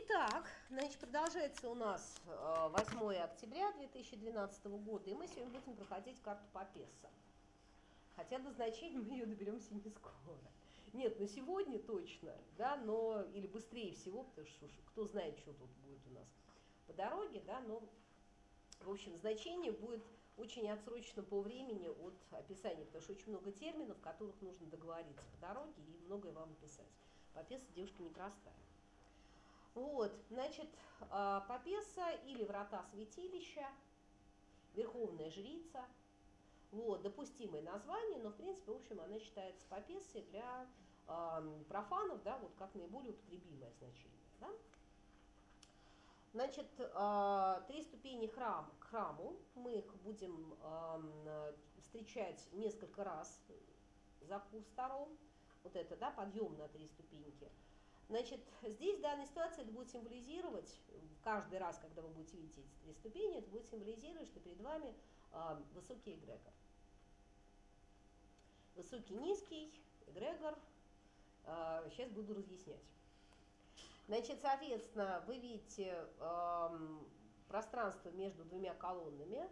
Итак, значит, продолжается у нас 8 э, октября 2012 года, и мы сегодня будем проходить карту Папеса. Хотя до значения мы ее доберемся не скоро. Нет, на сегодня точно, да, но, или быстрее всего, потому что кто знает, что тут будет у нас по дороге, да, но, в общем, значение будет очень отсрочено по времени от описания, потому что очень много терминов, которых нужно договориться по дороге и многое вам написать. Папеса девушка непростая. Вот, значит, а, Папеса или врата святилища, верховная жрица, вот, допустимое название, но, в принципе, в общем, она считается Папессой для э, профанов, да, вот как наиболее употребимое значение, да. Значит, э, три ступени храм, к храму, мы их будем э, встречать несколько раз за курс втором, вот это, да, подъем на три ступеньки – Значит, здесь в данной ситуации это будет символизировать, каждый раз, когда вы будете видеть эти три ступени, это будет символизировать, что перед вами э, высокий эгрегор. Высокий, низкий, эгрегор. Э, сейчас буду разъяснять. Значит, соответственно, вы видите э, пространство между двумя колоннами.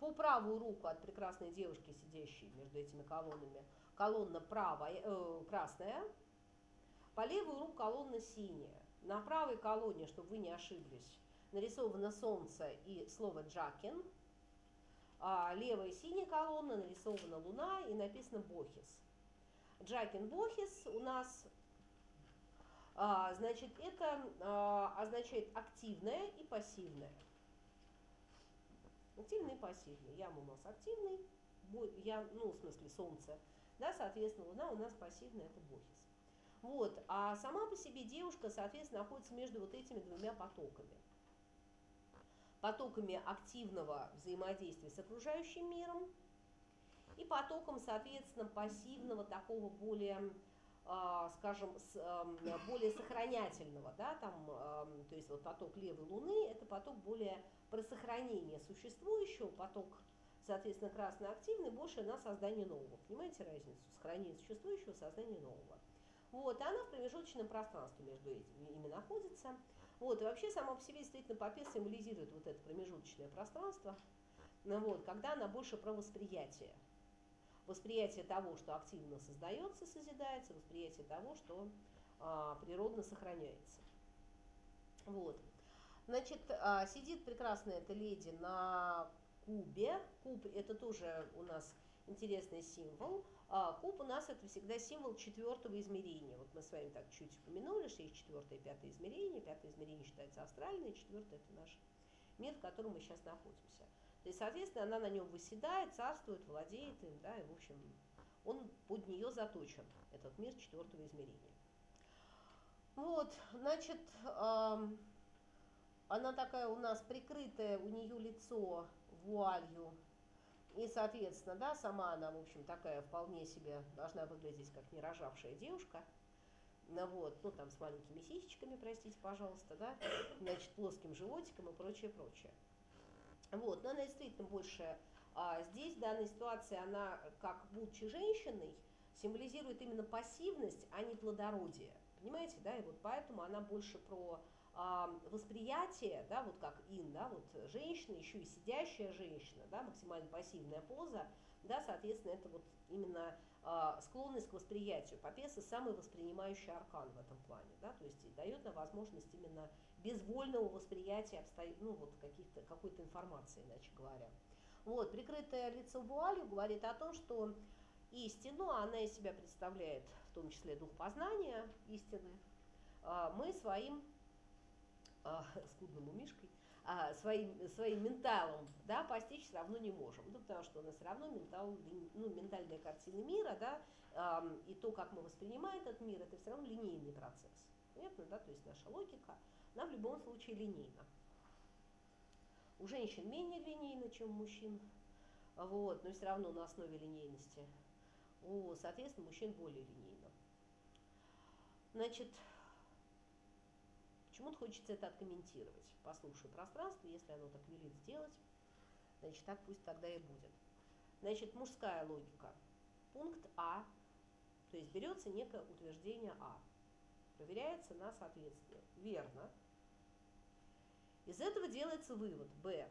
По правую руку от прекрасной девушки, сидящей между этими колоннами, колонна правая, э, красная, по левую руку колонна синяя. На правой колонне, чтобы вы не ошиблись, нарисовано солнце и слово «джакин». А левая синяя колонна нарисована луна и написано «бохис». Джакин Бохис у нас, а, значит, это а, означает активное и пассивное. Активный и пассивный. Ям у нас активный, я, ну, в смысле, солнце, да, соответственно, луна у нас пассивная, это Бохис. Вот. А сама по себе девушка, соответственно, находится между вот этими двумя потоками. Потоками активного взаимодействия с окружающим миром и потоком, соответственно, пассивного, такого более, э, скажем, с, э, более сохранятельного, да, там, э, то есть вот поток левой луны, это поток более про сохранение существующего, поток, соответственно, красноактивный, больше на создание нового. Понимаете разницу? Сохранение существующего, создание нового. Вот, и она в промежуточном пространстве между этими ими находится. Вот, и вообще сама по себе действительно Попес символизирует вот это промежуточное пространство, ну, вот, когда она больше про восприятие. Восприятие того, что активно создается, созидается, восприятие того, что а, природно сохраняется. Вот. Значит, а, сидит прекрасная эта леди на кубе. Куб это тоже у нас интересный символ. А, куб у нас это всегда символ четвертого измерения. Вот мы с вами так чуть упомянули, что есть четвертое и пятое измерение. Пятое измерение считается астральное, четвертое это наш мир, в котором мы сейчас находимся. То есть, соответственно, она на нем выседает, царствует, владеет им, да, и, в общем, он под нее заточен, этот мир четвертого измерения. Вот, значит, она такая у нас прикрытая, у нее лицо вуалью и, соответственно, да, сама она, в общем, такая вполне себе должна выглядеть как не рожавшая девушка. Ну, вот, ну, там с маленькими сисечками, простите, пожалуйста, да, значит, плоским животиком и прочее, прочее. Вот, но она действительно больше а, здесь, в данной ситуации, она, как будучи женщиной, символизирует именно пассивность, а не плодородие. Понимаете, да, и вот поэтому она больше про восприятие, да, вот как ин, да, вот женщина, еще и сидящая женщина, да, максимально пассивная поза, да, соответственно, это вот именно э, склонность к восприятию. Папеса самый воспринимающий аркан в этом плане, да, то есть дает нам возможность именно безвольного восприятия обстоят, ну, вот каких-то, какой-то информации, иначе говоря. Вот, прикрытое лицо вуалью говорит о том, что истину, она из себя представляет в том числе дух познания истины, мы своим а, скудному мишкой, а, своим, своим менталом да, постичь все равно не можем. Ну, потому что у нас все равно ментал, ну, ментальная картина мира, да, и то, как мы воспринимаем этот мир, это все равно линейный процесс. Понятно, да? То есть наша логика, она в любом случае линейна. У женщин менее линейна, чем у мужчин, вот, но все равно на основе линейности. У, соответственно, мужчин более линейно. Значит, Почему-то хочется это откомментировать. Послушаю пространство, если оно так велит сделать, значит, так пусть тогда и будет. Значит, мужская логика. Пункт А, то есть берется некое утверждение А. проверяется на соответствие. Верно. Из этого делается вывод. Б.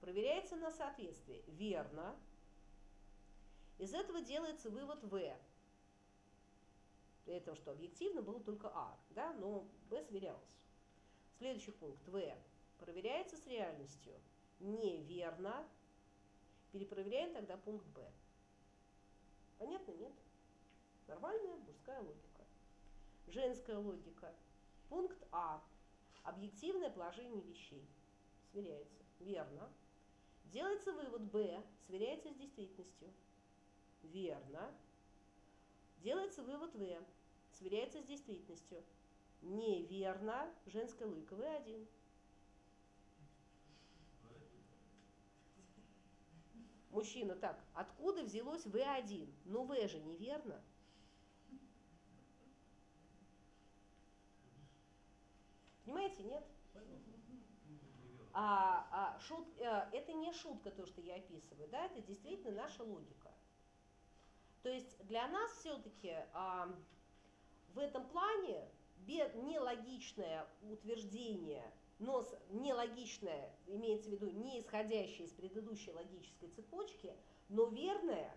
Проверяется на соответствие. Верно. Из этого делается вывод В. При этом, что объективно было только А, да, но В сверялось. Следующий пункт. В. Проверяется с реальностью. Неверно. Перепроверяем тогда пункт Б. Понятно, нет? Нормальная мужская логика. Женская логика. Пункт А. Объективное положение вещей. Сверяется. Верно. Делается вывод Б. Сверяется с действительностью. Верно. Делается вывод В. Сверяется с действительностью. Неверно. Женская логика. В1. Мужчина, так, откуда взялось В1? Ну, В же неверно. Понимаете, нет? А, а, шут, а, это не шутка, то, что я описываю, да, это действительно наша логика. То есть для нас все-таки а, в этом плане нелогичное утверждение, но нелогичное, имеется в виду не исходящее из предыдущей логической цепочки, но верное,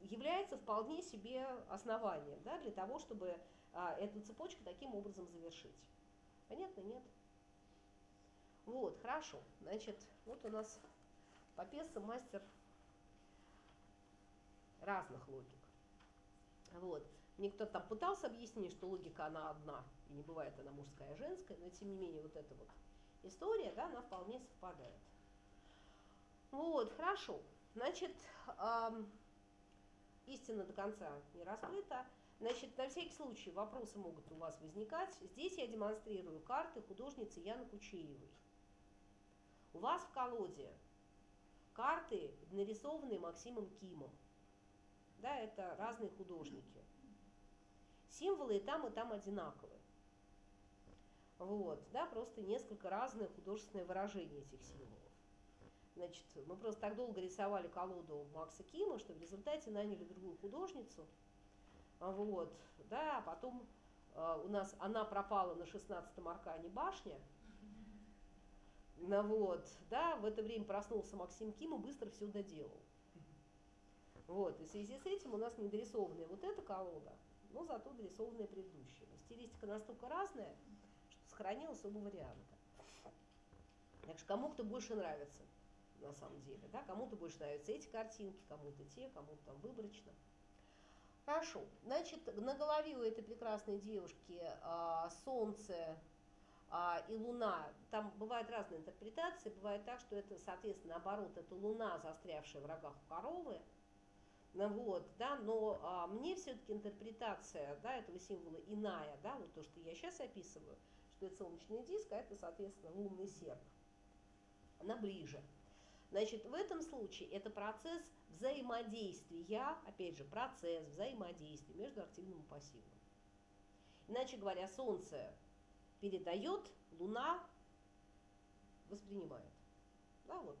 является вполне себе основанием да, для того, чтобы а, эту цепочку таким образом завершить. Понятно, нет? Вот, хорошо. Значит, вот у нас Попеса мастер разных логик. Вот. Мне кто-то там пытался объяснить, что логика она одна, и не бывает она мужская и женская, но тем не менее вот эта вот история, да, она вполне совпадает. Вот, хорошо. Значит, эм, истина до конца не раскрыта. Значит, на всякий случай вопросы могут у вас возникать. Здесь я демонстрирую карты художницы Яны Кучеевой. У вас в колоде карты, нарисованные Максимом Кимом. Да, это разные художники. Символы и там, и там одинаковые. Вот, да, просто несколько разных художественное выражение этих символов. Значит, мы просто так долго рисовали колоду Макса Кима, что в результате наняли другую художницу – вот, да, а потом э, у нас она пропала на 16-м аркане башня. Ну вот, да, в это время проснулся Максим Ким и быстро все доделал. Вот, и в связи с этим у нас не дорисованная вот эта колода, но зато дорисованная предыдущая. Стилистика настолько разная, что сохранилась оба варианта. Так что кому-то больше нравится, на самом деле, да, кому-то больше нравятся эти картинки, кому-то те, кому-то там выборочно. Хорошо. Значит, на голове у этой прекрасной девушки а, солнце а, и луна. Там бывают разные интерпретации. Бывает так, что это, соответственно, наоборот, это луна, застрявшая в рогах у коровы. Ну, вот, да, но а, мне все-таки интерпретация да, этого символа иная, да, вот то, что я сейчас описываю, что это солнечный диск, а это, соответственно, лунный серп. Она ближе. Значит, в этом случае это процесс взаимодействия, опять же, процесс взаимодействия между активным и пассивным. Иначе говоря, Солнце передает, Луна воспринимает. Да, вот.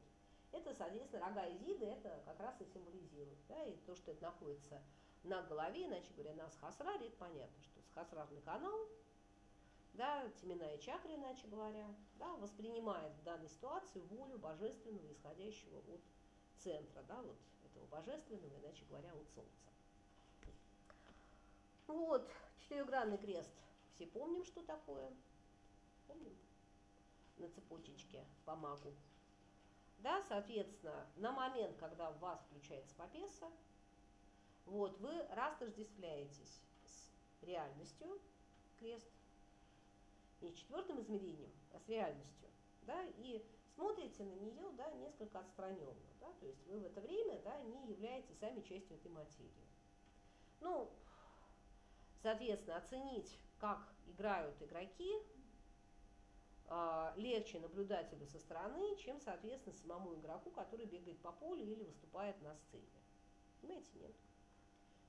Это, соответственно, рога Изиды, это как раз и символизирует. Да, и то, что это находится на голове, иначе говоря, на Схасраре, это понятно, что Схасрарный канал – да, теменная чакра, иначе говоря, да, воспринимает в данной ситуации волю божественного, исходящего от центра, да, вот этого божественного, иначе говоря, от Солнца. Вот, четырехгранный крест. Все помним, что такое? Помним? На цепочечке по магу. Да, соответственно, на момент, когда в вас включается попеса, вот, вы растождествляетесь с реальностью, крест, не четвертым измерением, а с реальностью, да, и смотрите на нее, да, несколько отстраненно, да, то есть вы в это время, да, не являетесь сами частью этой материи. Ну, соответственно, оценить, как играют игроки, легче наблюдателю со стороны, чем, соответственно, самому игроку, который бегает по полю или выступает на сцене. Понимаете, нет?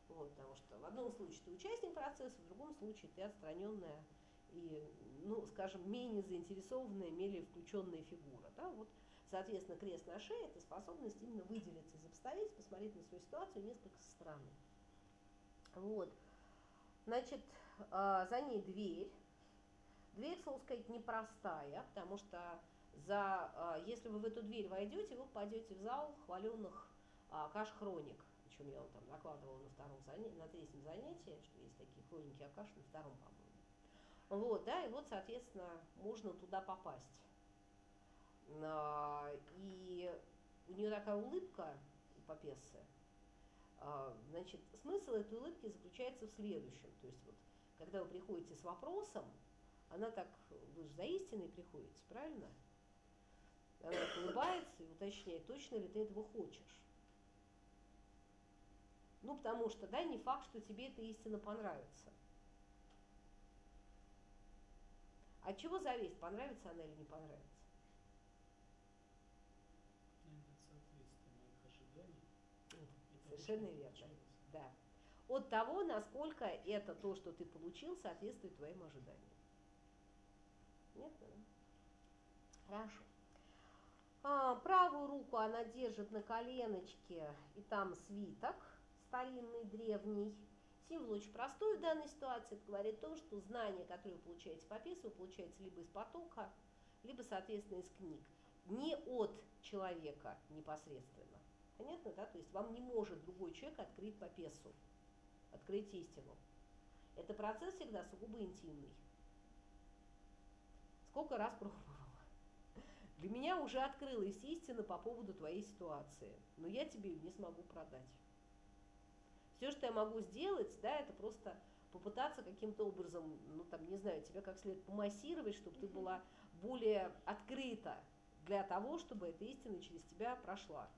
Вот, потому что в одном случае ты участник процесса, в другом случае ты отстраненная и, ну, скажем, менее заинтересованная, менее включенная фигура. Да? Вот, соответственно, крест на шее – это способность именно выделиться из обстоятельств, посмотреть на свою ситуацию несколько со стороны. Вот. Значит, э, за ней дверь. Дверь, слово сказать, непростая, потому что за, э, если вы в эту дверь войдете, вы попадете в зал хваленных э, каш хроник, о чем я вам там докладывала на втором занятии, на третьем занятии, что есть такие хроники Акаш, на втором, по-моему. Вот, да, и вот, соответственно, можно туда попасть. И у нее такая улыбка у Папессы. Значит, смысл этой улыбки заключается в следующем. То есть вот, когда вы приходите с вопросом, она так, же за истиной приходите, правильно? Она улыбается и уточняет, точно ли ты этого хочешь. Ну, потому что, да, не факт, что тебе эта истина понравится. От чего зависит, понравится она или не понравится? Совершенно верно. Да. От того, насколько это то, что ты получил, соответствует твоим ожиданиям. Нет? Хорошо. А, правую руку она держит на коленочке, и там свиток старинный, древний. Символ очень простой в данной ситуации. Это говорит о том, что знания, которые вы получаете по песу, вы получаете либо из потока, либо, соответственно, из книг. Не от человека непосредственно. Понятно, да? То есть вам не может другой человек открыть по песу, открыть истину. Это процесс всегда сугубо интимный. Сколько раз пробовала. Для меня уже открылась истина по поводу твоей ситуации, но я тебе ее не смогу продать. Все, что я могу сделать, да, это просто попытаться каким-то образом, ну там, не знаю, тебя как следует помассировать, чтобы ты была более открыта для того, чтобы эта истина через тебя прошла.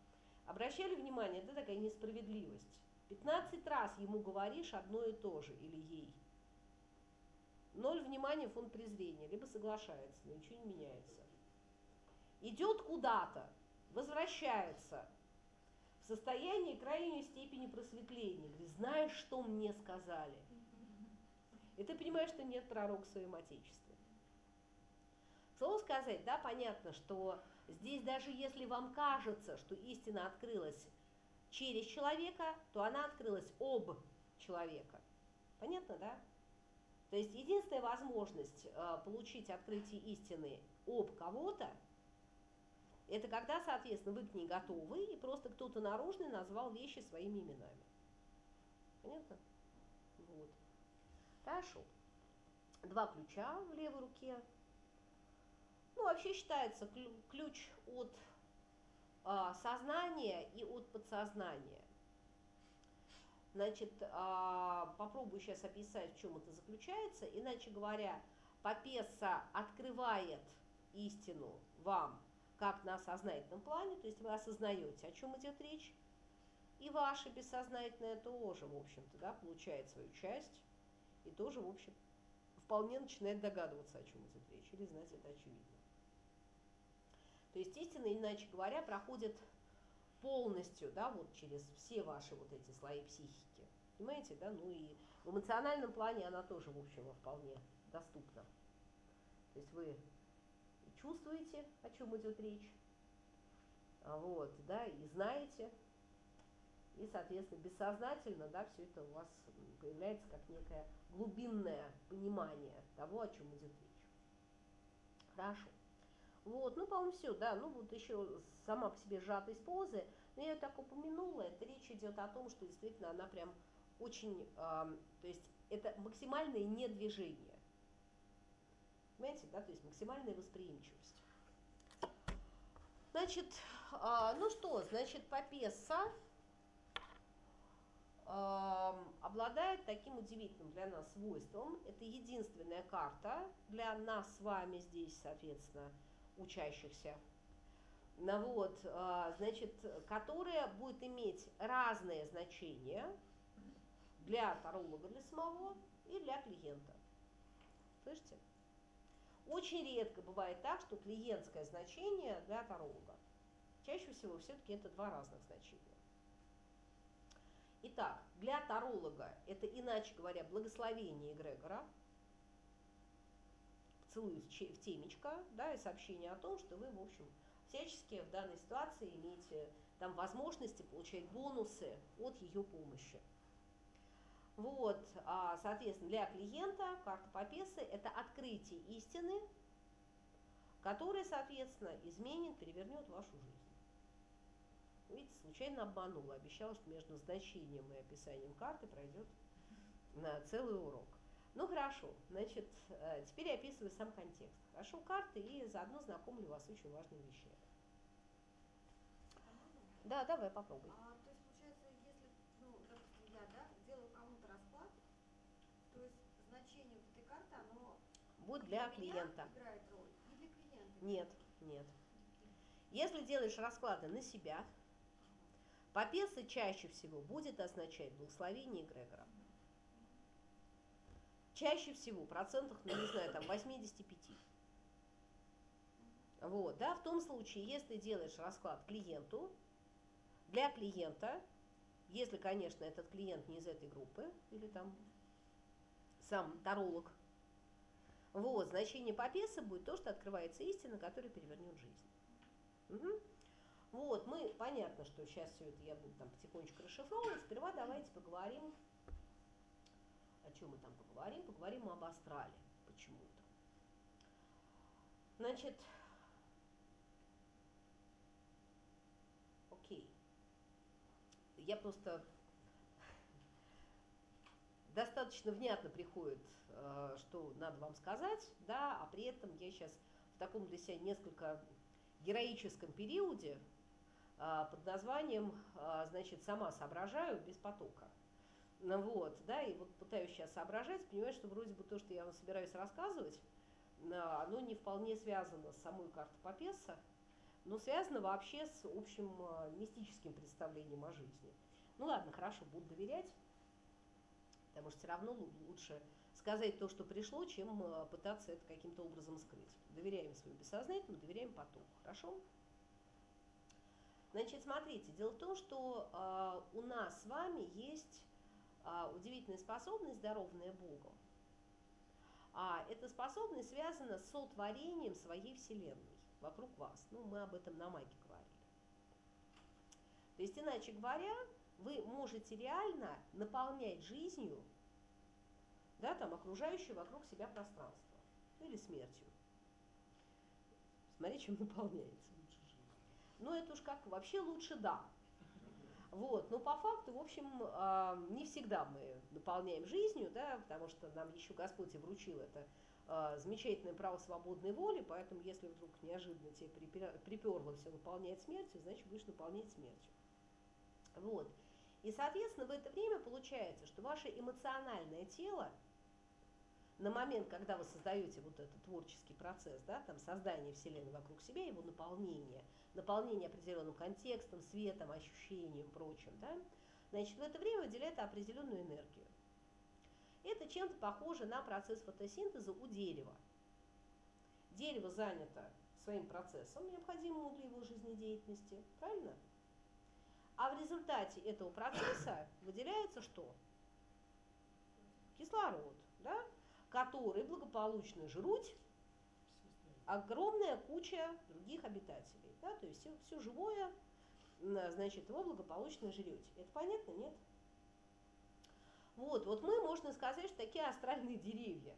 Обращали внимание, это такая несправедливость. 15 раз ему говоришь одно и то же, или ей. Ноль внимания, фонд презрения, либо соглашается, но ничего не меняется. Идет куда-то, возвращается, в состоянии крайней степени просветления. Говорит, знаешь, что мне сказали? И ты понимаешь, что нет пророка в своем Отечестве. Слово сказать, да, понятно, что здесь даже если вам кажется, что истина открылась через человека, то она открылась об человека. Понятно, да? То есть единственная возможность э, получить открытие истины об кого-то – это когда, соответственно, вы к ней готовы, и просто кто-то наружный назвал вещи своими именами. Понятно? Вот. Хорошо. Два ключа в левой руке. Ну, вообще считается ключ от а, сознания и от подсознания. Значит, а, попробую сейчас описать, в чем это заключается. Иначе говоря, Папеса открывает истину вам как на сознательном плане, то есть вы осознаете, о чем идет речь, и ваше бессознательное тоже, в общем-то, да, получает свою часть и тоже, в общем, вполне начинает догадываться, о чем идет речь, или знать это очевидно. То есть истина, иначе говоря, проходит полностью, да, вот через все ваши вот эти слои психики. Понимаете, да? Ну и в эмоциональном плане она тоже, в общем, вполне доступна. То есть вы чувствуете, о чем идет речь, а вот, да, и знаете, и, соответственно, бессознательно, да, все это у вас появляется как некое глубинное понимание того, о чем идет речь. Хорошо. Вот, ну, по-моему, все, да, ну, вот еще сама по себе сжатость позы, но я ее так упомянула, это речь идет о том, что действительно она прям очень, э, то есть это максимальное недвижение. Понимаете, да, то есть максимальная восприимчивость. Значит, а, ну что, значит, Папесса а, обладает таким удивительным для нас свойством. Это единственная карта для нас с вами здесь, соответственно, учащихся. Ну вот, а, значит, которая будет иметь разные значения для таролога, для самого и для клиента. Слышите? Очень редко бывает так, что клиентское значение для таролога. Чаще всего все-таки это два разных значения. Итак, для таролога это, иначе говоря, благословение эгрегора, целую в темечко, да, и сообщение о том, что вы, в общем, всячески в данной ситуации имеете там возможности получать бонусы от ее помощи. Вот, а, соответственно, для клиента карта Папесы – это открытие истины, которая, соответственно, изменит, перевернет вашу жизнь. Видите, случайно обманула, обещала, что между значением и описанием карты пройдет на целый урок. Ну хорошо, значит, э, теперь я описываю сам контекст. Хорошо, карты и заодно знакомлю вас с очень важными вещами. Да, давай попробуй. А, то есть получается, если, ну, допустим, я, да, делаю кому-то расклад, то есть значение вот этой карты, оно Будет для меня клиента. играет роль, не для клиента. Нет, нет. Если делаешь расклады на себя, Попеса чаще всего будет означать благословение эгрегора. Чаще всего, процентах, ну не знаю, там 85. Вот, да, в том случае, если делаешь расклад клиенту, для клиента, если, конечно, этот клиент не из этой группы, или там сам таролог, вот, значение Попеса будет то, что открывается истина, которая перевернет жизнь. Мгм. Вот, мы, понятно, что сейчас все это я буду там потихонечку расшифровывать. Сперва давайте поговорим, о чем мы там поговорим, поговорим об астрале почему-то. Значит, окей. Я просто достаточно внятно приходит, э, что надо вам сказать, да, а при этом я сейчас в таком для себя несколько героическом периоде а, под названием, а, значит, «Сама соображаю без потока». Ну вот, да, и вот пытаюсь сейчас соображать, понимаю, что вроде бы то, что я вам собираюсь рассказывать, а, оно не вполне связано с самой картой Попеса, но связано вообще с общим а, мистическим представлением о жизни. Ну ладно, хорошо, буду доверять, потому что все равно лучше сказать то, что пришло, чем а, пытаться это каким-то образом скрыть. Доверяем своему бессознательному, доверяем потоку. Хорошо? Значит, смотрите, дело в том, что э, у нас с вами есть удивительная способность, дарованная Богом. А эта способность связана с сотворением своей Вселенной вокруг вас. Ну, мы об этом на маге говорили. То есть, иначе говоря, вы можете реально наполнять жизнью да, там, окружающее вокруг себя пространство. Или смертью. Смотри, чем наполняется. Ну, это уж как, вообще лучше да. Вот, но по факту, в общем, а, не всегда мы наполняем жизнью, да, потому что нам еще Господь и вручил это а, замечательное право свободной воли, поэтому если вдруг неожиданно тебе приперло все наполнять смертью, значит, будешь наполнять смертью. Вот. И, соответственно, в это время получается, что ваше эмоциональное тело на момент, когда вы создаете вот этот творческий процесс, да, там создание Вселенной вокруг себя, его наполнение, наполнение определенным контекстом, светом, ощущением, прочим, да, значит, в это время выделяет определенную энергию. Это чем-то похоже на процесс фотосинтеза у дерева. Дерево занято своим процессом, необходимым для его жизнедеятельности, правильно? А в результате этого процесса выделяется что? Кислород, да? который благополучно жруть огромная куча других обитателей. Да? То есть все, все живое, значит, его благополучно жрете. Это понятно, нет? Вот, вот мы, можно сказать, что такие астральные деревья.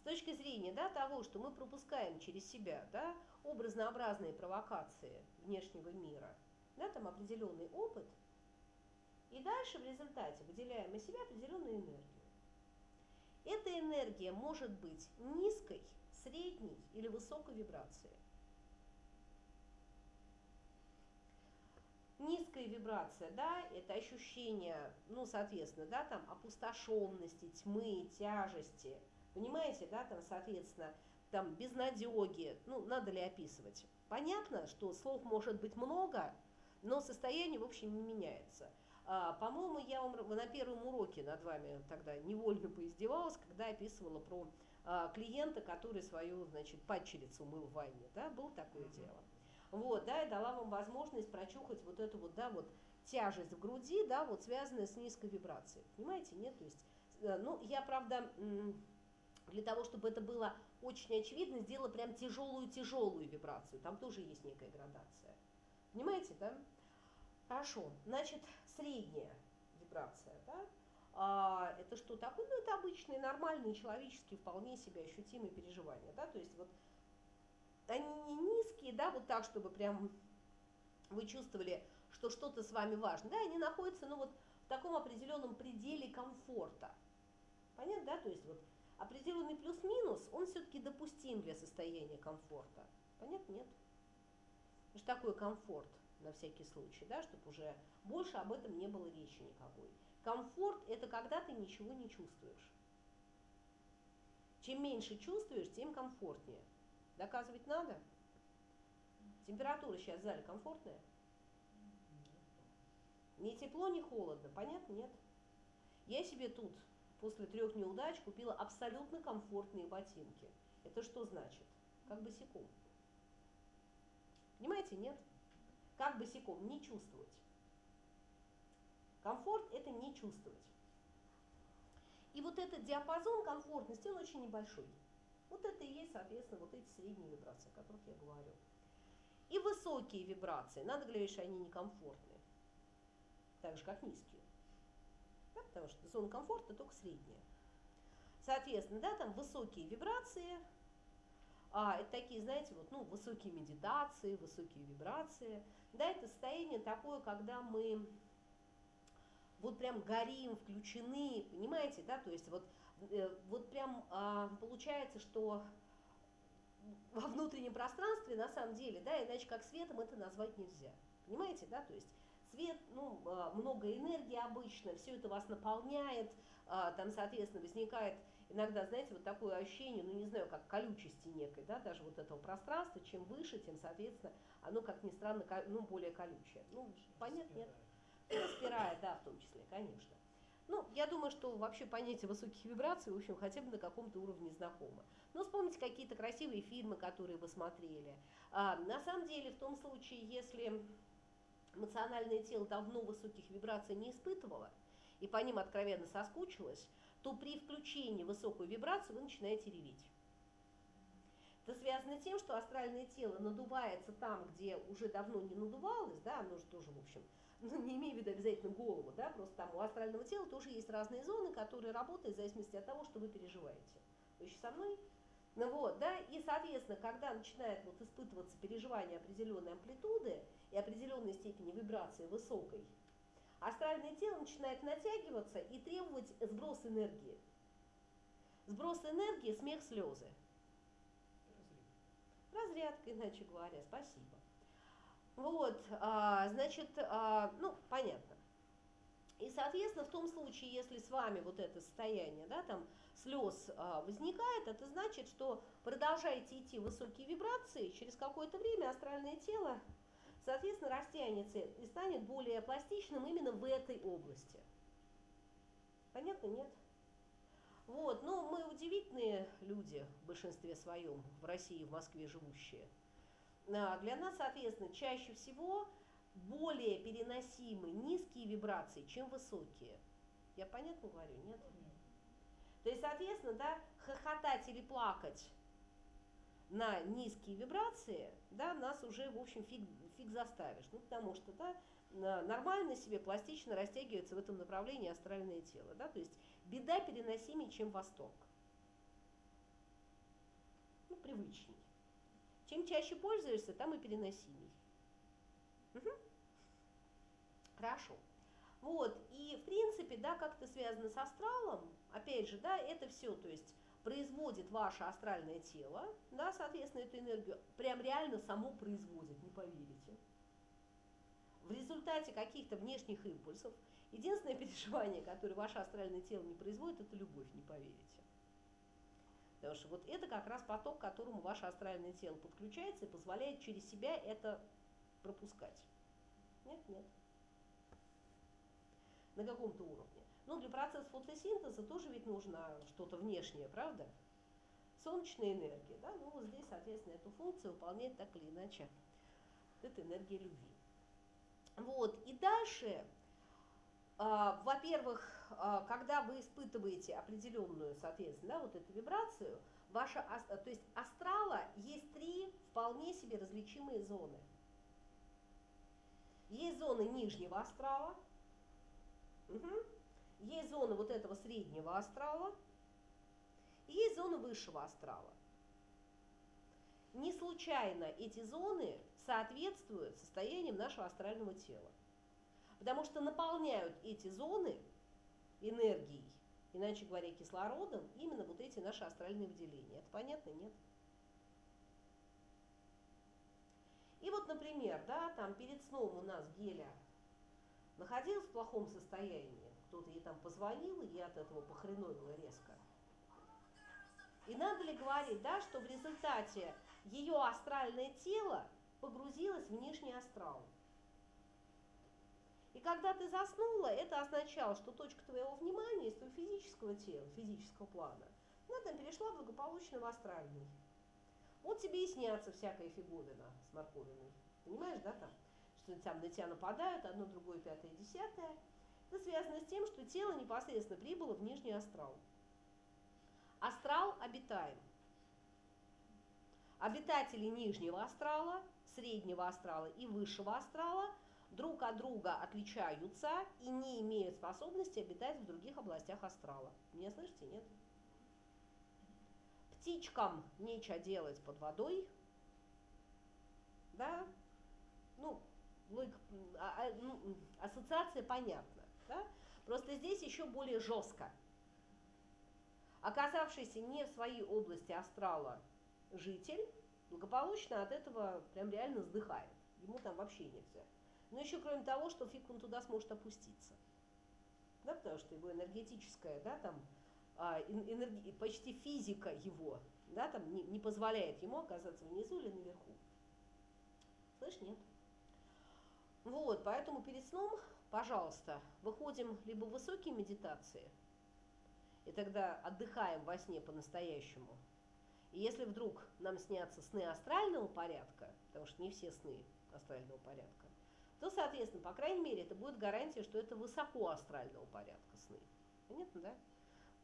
С точки зрения да, того, что мы пропускаем через себя да, образнообразные провокации внешнего мира, да, там определенный опыт, и дальше в результате выделяем из себя определенную энергию. Эта энергия может быть низкой, средней или высокой вибрации. Низкая вибрация, да, это ощущение, ну, соответственно, да, там опустошенности, тьмы, тяжести, понимаете, да, там, соответственно, там безнадеги, ну, надо ли описывать. Понятно, что слов может быть много, но состояние, в общем, не меняется. А, по-моему, я вам на первом уроке над вами тогда невольно поиздевалась, когда описывала про а, клиента, который свою, значит, падчерицу мыл в ванне, да, было такое mm-hmm. дело. Вот, да, и дала вам возможность прочухать вот эту вот, да, вот тяжесть в груди, да, вот связанная с низкой вибрацией. Понимаете, нет? То есть, э, ну, я, правда, для того, чтобы это было очень очевидно, сделала прям тяжелую-тяжелую вибрацию. Там тоже есть некая градация. Понимаете, да? Хорошо. Значит, средняя вибрация, да, а, это что такое? Ну, это обычные, нормальные, человеческие, вполне себе ощутимые переживания, да, то есть вот они не низкие, да, вот так, чтобы прям вы чувствовали, что что-то с вами важно, да, они находятся, ну, вот в таком определенном пределе комфорта, понятно, да, то есть вот определенный плюс-минус, он все-таки допустим для состояния комфорта, понятно, нет? Что такое комфорт, на всякий случай, да, чтобы уже больше об этом не было речи никакой. Комфорт – это когда ты ничего не чувствуешь. Чем меньше чувствуешь, тем комфортнее. Доказывать надо? Температура сейчас в зале комфортная? Ни тепло, ни холодно. Понятно? Нет. Я себе тут после трех неудач купила абсолютно комфортные ботинки. Это что значит? Как босиком. Понимаете, нет? Как босиком не чувствовать. Комфорт – это не чувствовать. И вот этот диапазон комфортности, он очень небольшой. Вот это и есть, соответственно, вот эти средние вибрации, о которых я говорю. И высокие вибрации, надо говорить, что они некомфортные, так же, как низкие. Да, потому что зона комфорта только средняя. Соответственно, да, там высокие вибрации, а, это такие, знаете, вот, ну, высокие медитации, высокие вибрации. Да, это состояние такое, когда мы вот прям горим, включены, понимаете, да, то есть вот, э, вот прям а, получается, что во внутреннем пространстве на самом деле, да, иначе как светом это назвать нельзя, понимаете, да, то есть свет, ну, а, много энергии обычно, все это вас наполняет, а, там, соответственно, возникает иногда, знаете, вот такое ощущение, ну, не знаю, как колючести некой, да, даже вот этого пространства, чем выше, тем, соответственно, оно, как ни странно, ну, более колючее. Ну, понятно, нет? Распирает, да, в том числе, конечно. Ну, я думаю, что вообще понятие высоких вибраций, в общем, хотя бы на каком-то уровне знакомо. Но вспомните какие-то красивые фильмы, которые вы смотрели. А, на самом деле, в том случае, если эмоциональное тело давно высоких вибраций не испытывало, и по ним откровенно соскучилось, то при включении высокой вибрации вы начинаете реветь. Это связано с тем, что астральное тело надувается там, где уже давно не надувалось, да, оно же тоже, в общем, ну, не имею в виду обязательно голову, да, просто там у астрального тела тоже есть разные зоны, которые работают в зависимости от того, что вы переживаете. Вы еще со мной? Ну вот, да, и, соответственно, когда начинает вот испытываться переживание определенной амплитуды и определенной степени вибрации высокой, астральное тело начинает натягиваться и требовать сброс энергии. Сброс энергии, смех, слезы. Разрядка, иначе говоря, спасибо. Вот, а, значит, а, ну, понятно. И, соответственно, в том случае, если с вами вот это состояние, да, там, слез а, возникает, это значит, что продолжаете идти высокие вибрации, через какое-то время астральное тело, соответственно, растянется и станет более пластичным именно в этой области. Понятно, нет? Вот, но мы удивительные люди в большинстве своем в России, в Москве живущие – для нас, соответственно, чаще всего более переносимы низкие вибрации, чем высокие. Я понятно говорю, нет? То есть, соответственно, да, хохотать или плакать на низкие вибрации, да, нас уже, в общем, фиг, фиг заставишь. Ну, потому что, да, нормально себе пластично растягивается в этом направлении астральное тело, да, то есть беда переносимее, чем восторг. Ну, привычнее. Чем чаще пользуешься, там и переносимей. Угу. Хорошо. Вот, и в принципе, да, как-то связано с астралом, опять же, да, это все, то есть производит ваше астральное тело, да, соответственно, эту энергию прям реально само производит, не поверите. В результате каких-то внешних импульсов, единственное переживание, которое ваше астральное тело не производит, это любовь, не поверите. Потому что вот это как раз поток, к которому ваше астральное тело подключается и позволяет через себя это пропускать. Нет, нет. На каком-то уровне. Ну, для процесса фотосинтеза тоже ведь нужно что-то внешнее, правда? Солнечная энергия, да? Ну, вот здесь, соответственно, эту функцию выполняет так или иначе это энергия любви. Вот, и дальше во-первых, а, когда вы испытываете определенную, соответственно, да, вот эту вибрацию, ваша, то есть астрала есть три вполне себе различимые зоны. Есть зоны нижнего астрала, Угу. Есть зона вот этого среднего астрала, и есть зона высшего астрала. Не случайно эти зоны соответствуют состояниям нашего астрального тела. Потому что наполняют эти зоны энергией, иначе говоря, кислородом, именно вот эти наши астральные выделения. Это понятно, нет? И вот, например, да, там перед сном у нас Геля находилась в плохом состоянии, кто-то ей там позвонил, и я от этого похреновила резко. И надо ли говорить, да, что в результате ее астральное тело погрузилось в нижний астрал. И когда ты заснула, это означало, что точка твоего внимания из твоего физического тела, физического плана, она там перешла благополучно в астральный. Вот тебе и снятся всякая фиговина с морковиной. Понимаешь, да, там? Что там на тебя нападают, одно, другое, пятое, десятое. Это связано с тем, что тело непосредственно прибыло в нижний астрал. Астрал обитаем. Обитатели нижнего астрала, среднего астрала и высшего астрала – друг от друга отличаются и не имеют способности обитать в других областях астрала. Меня слышите, нет? Птичкам нечего делать под водой, да? Ну, а, а, ну, ассоциация понятна, да? Просто здесь еще более жестко. Оказавшийся не в своей области астрала житель благополучно от этого прям реально сдыхает. Ему там вообще нельзя. Но еще кроме того, что фиг он туда сможет опуститься. Да, потому что его энергетическая, да, там, а, энерги, почти физика его, да, там не, не позволяет ему оказаться внизу или наверху. Слышь, нет. Вот, поэтому перед сном, пожалуйста, выходим либо в высокие медитации, и тогда отдыхаем во сне по-настоящему. И если вдруг нам снятся сны астрального порядка, потому что не все сны астрального порядка, то, соответственно, по крайней мере, это будет гарантия, что это высоко астрального порядка сны. Понятно, да?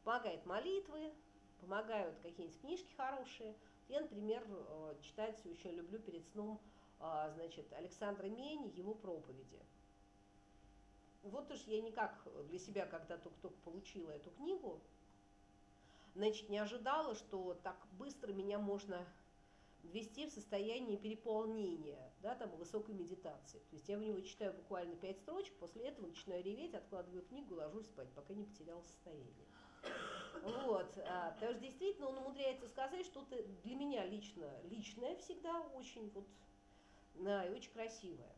Помогает молитвы, помогают какие-нибудь книжки хорошие. Я, например, э, читать очень люблю перед сном а, значит, Александра Мени, его проповеди. Вот уж я никак для себя, когда только-только получила эту книгу, значит, не ожидала, что так быстро меня можно ввести в состояние переполнения, да, там, высокой медитации. То есть я в него читаю буквально пять строчек, после этого начинаю реветь, откладываю книгу, ложусь спать, пока не потеряла состояние. Вот, а, потому что действительно он умудряется сказать что-то для меня лично, личное всегда очень вот, да, и очень красивое.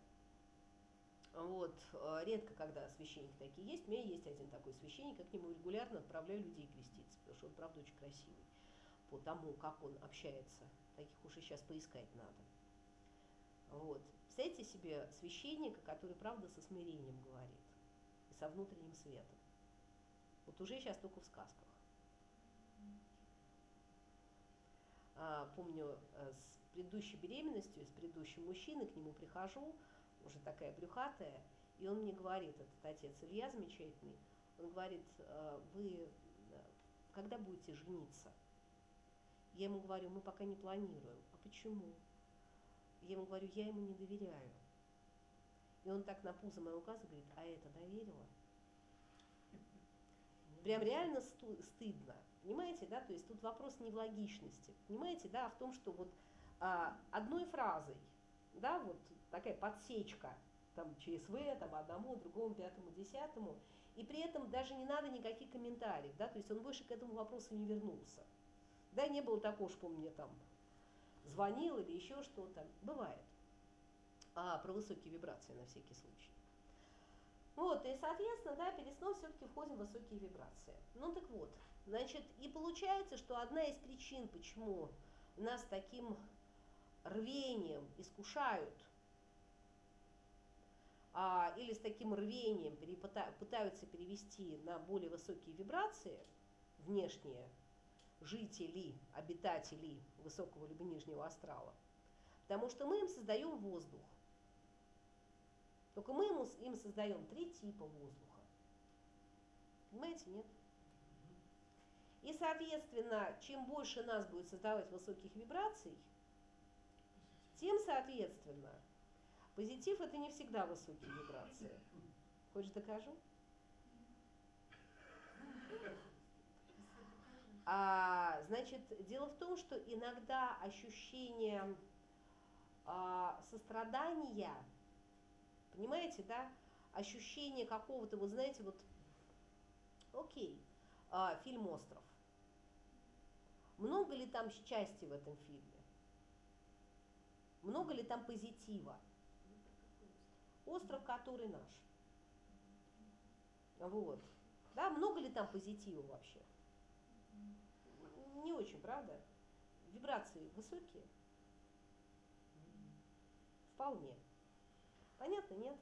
Вот, а, редко, когда священники такие есть. У меня есть один такой священник, я к нему регулярно отправляю людей креститься, потому что он, правда, очень красивый по тому, как он общается таких уже сейчас поискать надо. Вот. Представьте себе священника, который, правда, со смирением говорит и со внутренним светом. Вот уже сейчас только в сказках. А, помню, э, с предыдущей беременностью, с предыдущим мужчиной к нему прихожу, уже такая брюхатая, и он мне говорит, этот отец Илья замечательный, он говорит, «Э, вы э, когда будете жениться? Я ему говорю, мы пока не планируем. А почему? Я ему говорю, я ему не доверяю. И он так на пузо мое указывает, говорит, а это доверила? Прям реально стыдно. Понимаете, да? То есть тут вопрос не в логичности. Понимаете, да, а в том, что вот а, одной фразой, да, вот такая подсечка, там ЧСВ, там одному, другому, пятому, десятому, и при этом даже не надо никаких комментариев, да, то есть он больше к этому вопросу не вернулся. Да, не было такого, что он мне там звонил или еще что-то. Бывает. А про высокие вибрации на всякий случай. Вот, и, соответственно, да, перед все-таки входим в высокие вибрации. Ну так вот, значит, и получается, что одна из причин, почему нас таким рвением искушают, а, или с таким рвением пытаются перевести на более высокие вибрации, внешние жители, обитатели высокого либо нижнего астрала. Потому что мы им создаем воздух. Только мы им создаем три типа воздуха. Понимаете, нет? И, соответственно, чем больше нас будет создавать высоких вибраций, тем, соответственно, позитив это не всегда высокие вибрации. Хочешь докажу? А, значит, дело в том, что иногда ощущение а, сострадания, понимаете, да, ощущение какого-то, вот знаете, вот, окей, а, фильм «Остров». Много ли там счастья в этом фильме? Много ли там позитива? Остров, который наш. Вот. Да, много ли там позитива вообще? Не очень, правда? Вибрации высокие? Вполне. Понятно, нет?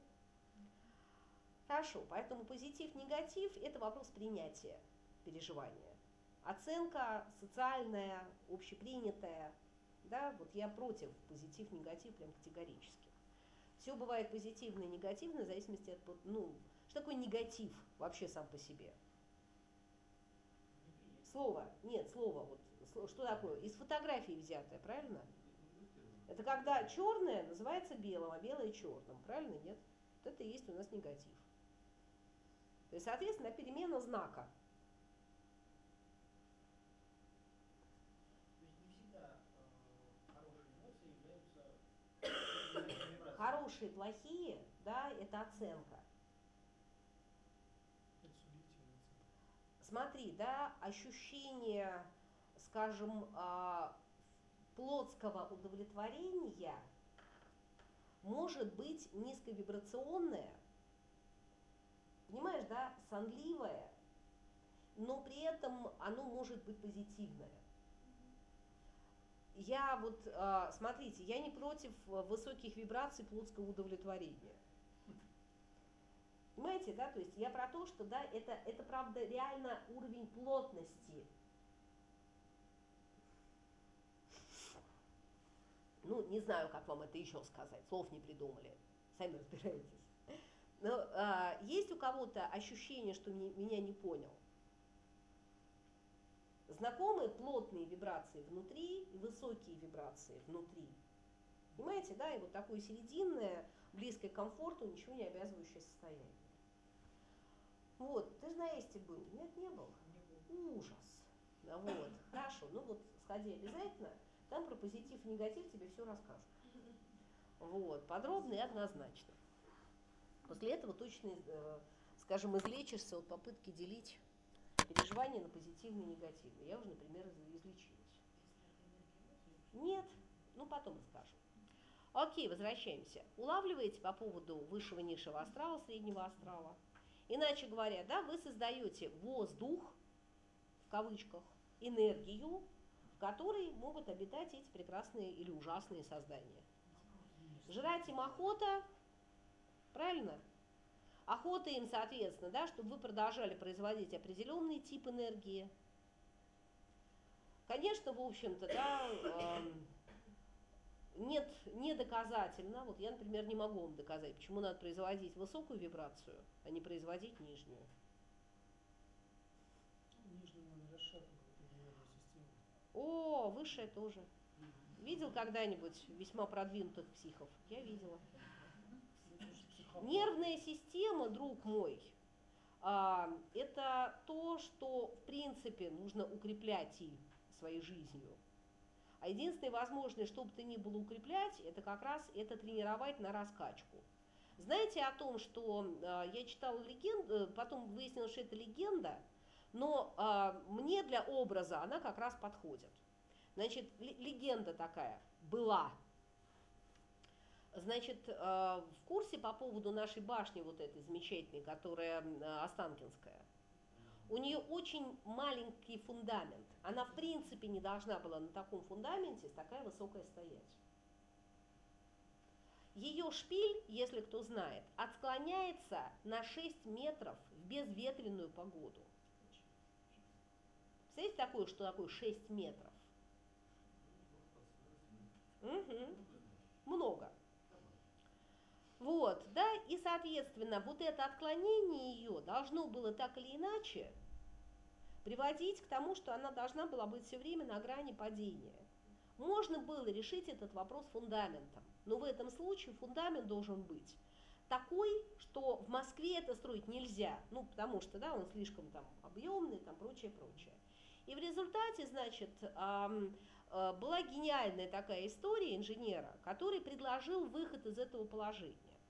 Хорошо, поэтому позитив, негатив – это вопрос принятия переживания. Оценка социальная, общепринятая, да, вот я против позитив, негатив прям категорически. Все бывает позитивно и негативно в зависимости от, ну, что такое негатив вообще сам по себе? Слово, нет, слово, вот, что такое? Из фотографии взятое, правильно? Это когда черное называется белым, а белое черным, правильно, нет? Вот это и есть у нас негатив. То есть, соответственно, перемена знака. Хорошие, плохие, да, это оценка. Смотри, да, ощущение, скажем, а, плотского удовлетворения может быть низковибрационное, понимаешь, да, сонливое, но при этом оно может быть позитивное. Я вот, а, смотрите, я не против высоких вибраций плотского удовлетворения. Понимаете, да, то есть я про то, что, да, это, это правда реально уровень плотности Ну, не знаю, как вам это еще сказать, слов не придумали, сами разбираетесь. Но а, есть у кого-то ощущение, что ми, меня не понял? Знакомые плотные вибрации внутри и высокие вибрации внутри. Понимаете, да, и вот такое серединное, близкое к комфорту, ничего не обязывающее состояние. Вот, ты же на Эсте был? Нет, не был? Не был. Ужас. Вот, хорошо, ну вот сходи обязательно. Там про позитив и негатив тебе все расскажут. Вот, подробно и однозначно. После этого точно, э, скажем, излечишься от попытки делить переживания на позитивные и негативные. Я уже, например, излечилась. Нет, ну потом расскажу. Окей, возвращаемся. Улавливаете по поводу высшего низшего астрала, среднего астрала? Иначе говоря, да, вы создаете воздух, в кавычках, энергию, в которой могут обитать эти прекрасные или ужасные создания. Жрать им охота, правильно? Охота им, соответственно, да, чтобы вы продолжали производить определенный тип энергии. Конечно, в общем-то, да, э, нет, не доказательно, вот я, например, не могу вам доказать, почему надо производить высокую вибрацию, а не производить нижнюю. О, высшая тоже. Видел когда-нибудь весьма продвинутых психов? Я видела. Нервная система, друг мой, а, это то, что в принципе нужно укреплять и своей жизнью. А единственное возможное, чтобы ты ни было укреплять, это как раз это тренировать на раскачку. Знаете о том, что э, я читала легенду, э, потом выяснилось, что это легенда, но э, мне для образа она как раз подходит. Значит, легенда такая была. Значит, э, в курсе по поводу нашей башни вот этой замечательной, которая э, Останкинская, у нее очень маленький фундамент. Она в принципе не должна была на таком фундаменте такая высокая стоять. Ее шпиль, если кто знает, отсклоняется на 6 метров в безветренную погоду. Представляете такое, что такое 6 метров? Угу. Много. Вот, да, и, соответственно, вот это отклонение ее должно было так или иначе приводить к тому, что она должна была быть все время на грани падения. Можно было решить этот вопрос фундаментом, но в этом случае фундамент должен быть такой, что в Москве это строить нельзя, ну, потому что, да, он слишком там объемный, там прочее, прочее. И в результате, значит, э, была гениальная такая история инженера, который предложил выход из этого положения.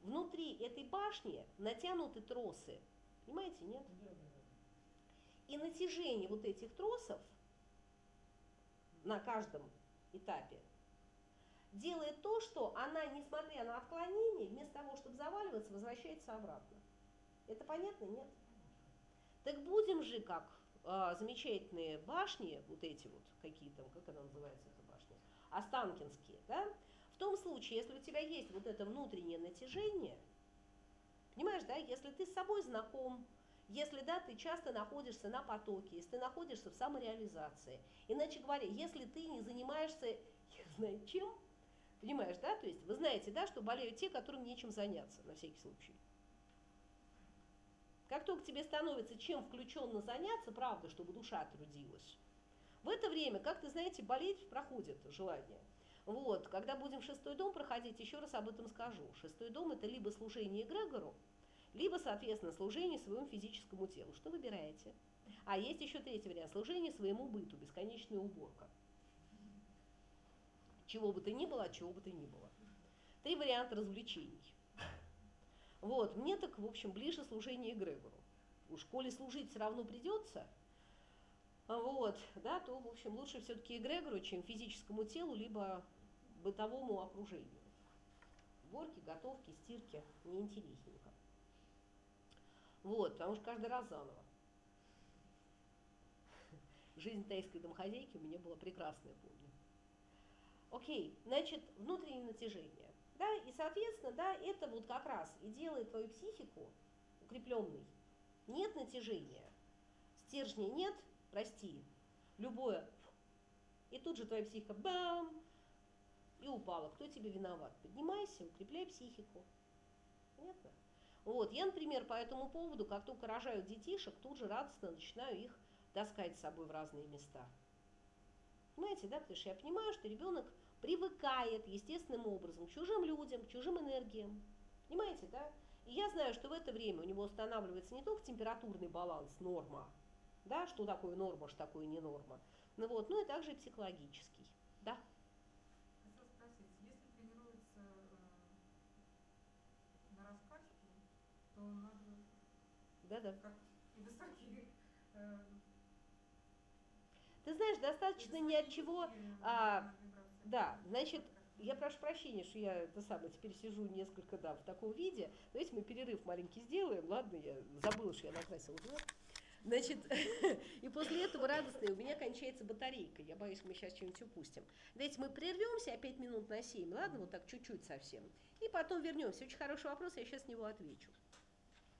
Внутри этой башни натянуты тросы, понимаете, нет? И натяжение вот этих тросов на каждом этапе делает то, что она, несмотря на отклонение, вместо того, чтобы заваливаться, возвращается обратно. Это понятно, нет? Так будем же, как э, замечательные башни, вот эти вот какие-то, как она называется, эта башня, Останкинские, да? В том случае, если у тебя есть вот это внутреннее натяжение, понимаешь, да, если ты с собой знаком, если, да, ты часто находишься на потоке, если ты находишься в самореализации, иначе говоря, если ты не занимаешься, я знаю чем, Понимаешь, да? То есть вы знаете, да, что болеют те, которым нечем заняться, на всякий случай. Как только тебе становится чем включенно заняться, правда, чтобы душа трудилась, в это время, как ты знаете, болеть проходит желание. Вот, когда будем шестой дом проходить, еще раз об этом скажу. Шестой дом это либо служение эгрегору, либо, соответственно, служение своему физическому телу. Что выбираете? А есть еще третий вариант. Служение своему быту, бесконечная уборка чего бы то ни было, от чего бы то ни было. Три варианта развлечений. Вот, мне так, в общем, ближе служение эгрегору. У школе служить все равно придется, вот, да, то, в общем, лучше все-таки эгрегору, чем физическому телу, либо бытовому окружению. Горки, готовки, стирки, неинтересненько. Вот, потому что каждый раз заново. Жизнь тайской домохозяйки у меня была прекрасная, помню. Окей, значит, внутреннее натяжение. Да, и, соответственно, да, это вот как раз и делает твою психику укрепленной. Нет натяжения, стержня нет, прости, любое, и тут же твоя психика бам, и упала. Кто тебе виноват? Поднимайся, укрепляй психику. Понятно? Вот, я, например, по этому поводу, как только рожают детишек, тут же радостно начинаю их таскать с собой в разные места. Понимаете, да? Потому что я понимаю, что ребенок привыкает естественным образом к чужим людям, к чужим энергиям. Понимаете, да? И я знаю, что в это время у него устанавливается не только температурный баланс, норма, да, что такое норма, что такое не норма, ну вот, ну и также психологический, да. Хотел спросить, если тренируется э, на раскачку, то надо да, да. как и высокие э, ты знаешь, достаточно ни от чего. А, да, значит, я прошу прощения, что я это самое теперь сижу несколько, да, в таком виде. Давайте мы перерыв маленький сделаем. Ладно, я забыла, что я накрасила глаз. Значит, и после этого радостно, у меня кончается батарейка. Я боюсь, мы сейчас что-нибудь упустим. Давайте мы прервемся опять минут на 7, ладно, вот так чуть-чуть совсем. И потом вернемся. Очень хороший вопрос, я сейчас на него отвечу.